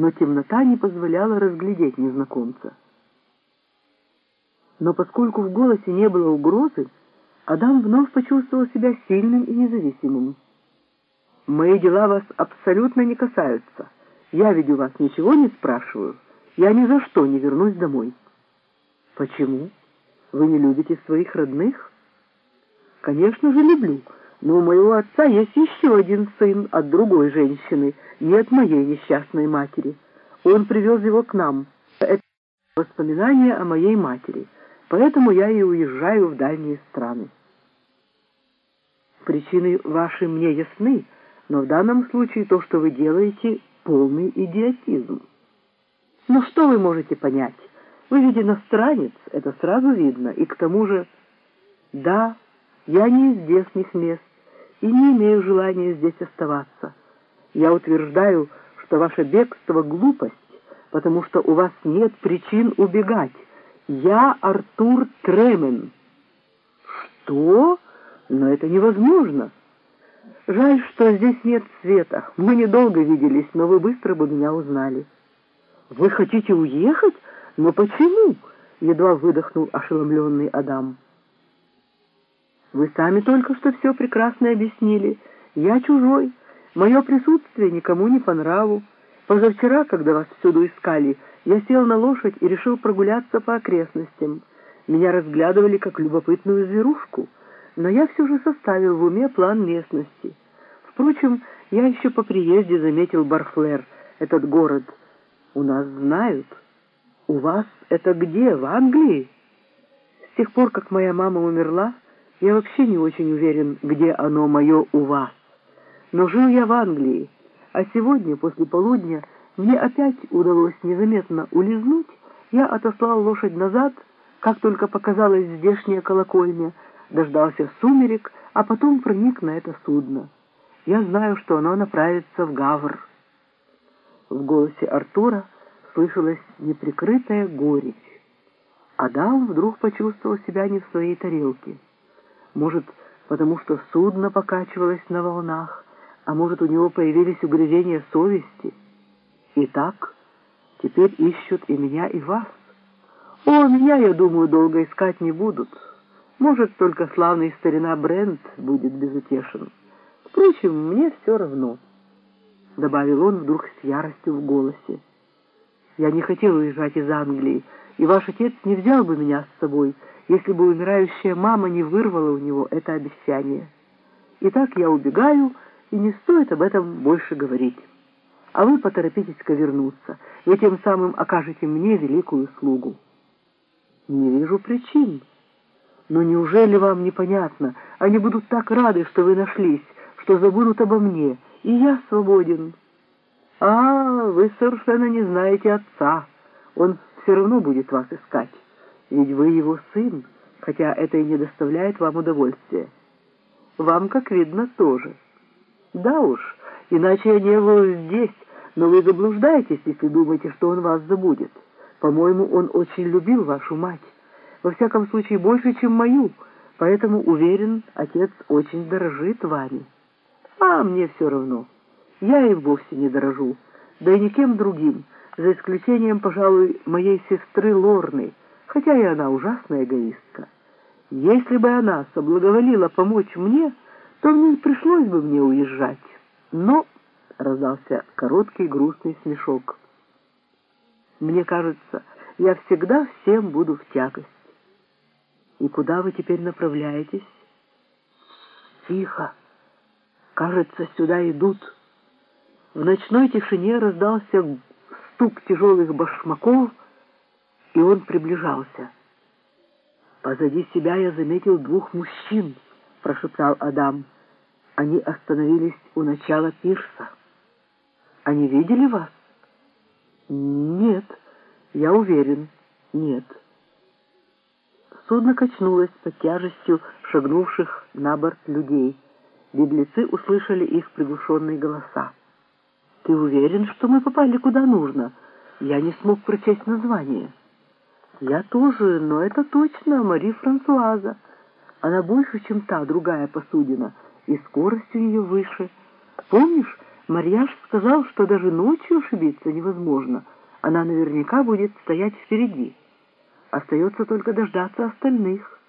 но темнота не позволяла разглядеть незнакомца. Но поскольку в голосе не было угрозы, Адам вновь почувствовал себя сильным и независимым. «Мои дела вас абсолютно не касаются. Я ведь у вас ничего не спрашиваю. Я ни за что не вернусь домой». «Почему? Вы не любите своих родных?» «Конечно же люблю, но у моего отца есть еще один сын от другой женщины, не от моей несчастной матери. Он привез его к нам. Это воспоминание о моей матери, поэтому я и уезжаю в дальние страны». Причины ваши мне ясны, но в данном случае то, что вы делаете, полный идиотизм. Но что вы можете понять? Вы ведь иностранец, это сразу видно, и к тому же... Да, я не из здешних мест и не имею желания здесь оставаться. Я утверждаю, что ваше бегство — глупость, потому что у вас нет причин убегать. Я Артур Тремен. Что? Но это невозможно. Жаль, что здесь нет света. Мы недолго виделись, но вы быстро бы меня узнали. Вы хотите уехать? Но почему? Едва выдохнул ошеломленный Адам. Вы сами только что все прекрасно объяснили. Я чужой. Мое присутствие никому не по нраву. Позавчера, когда вас всюду искали, я сел на лошадь и решил прогуляться по окрестностям. Меня разглядывали как любопытную зверушку — но я все же составил в уме план местности. Впрочем, я еще по приезде заметил Барфлер, этот город. У нас знают. У вас это где, в Англии? С тех пор, как моя мама умерла, я вообще не очень уверен, где оно мое у вас. Но жил я в Англии, а сегодня, после полудня, мне опять удалось незаметно улизнуть. Я отослал лошадь назад, как только показалась здешняя колокольня — дождался сумерек, а потом проник на это судно. Я знаю, что оно направится в Гавр. В голосе Артура слышалась неприкрытая горечь. Адам вдруг почувствовал себя не в своей тарелке. Может, потому что судно покачивалось на волнах, а может, у него появились угрызения совести. Итак, теперь ищут и меня, и вас. О, меня, я думаю, долго искать не будут». Может, только славный старина Брент будет безутешен. Впрочем, мне все равно, — добавил он вдруг с яростью в голосе. Я не хотел уезжать из Англии, и ваш отец не взял бы меня с собой, если бы умирающая мама не вырвала у него это обещание. Итак, я убегаю, и не стоит об этом больше говорить. А вы поторопитесь-ка вернуться, вы тем самым окажете мне великую услугу. Не вижу причин, но неужели вам непонятно? Они будут так рады, что вы нашлись, что забудут обо мне, и я свободен. А, вы совершенно не знаете отца. Он все равно будет вас искать, ведь вы его сын, хотя это и не доставляет вам удовольствия. Вам, как видно, тоже. Да уж, иначе я не был здесь, но вы заблуждаетесь, если думаете, что он вас забудет. По-моему, он очень любил вашу мать во всяком случае больше, чем мою, поэтому, уверен, отец очень дорожит вами. А мне все равно. Я и вовсе не дорожу, да и никем другим, за исключением, пожалуй, моей сестры Лорны, хотя и она ужасная эгоистка. Если бы она соблаговолила помочь мне, то не пришлось бы мне уезжать. Но, — раздался короткий грустный смешок, — мне кажется, я всегда всем буду в тягость. «И куда вы теперь направляетесь?» «Тихо! Кажется, сюда идут!» В ночной тишине раздался стук тяжелых башмаков, и он приближался. «Позади себя я заметил двух мужчин», — прошептал Адам. «Они остановились у начала пирса. Они видели вас?» «Нет, я уверен, нет». Судно качнулось под тяжестью шагнувших на борт людей. Беглецы услышали их приглушенные голоса. «Ты уверен, что мы попали куда нужно? Я не смог прочесть название». «Я тоже, но это точно Мари Франсуаза. Она больше, чем та другая посудина, и скорость у нее выше. Помнишь, Марьяш сказал, что даже ночью ошибиться невозможно. Она наверняка будет стоять впереди. Остается только дождаться остальных.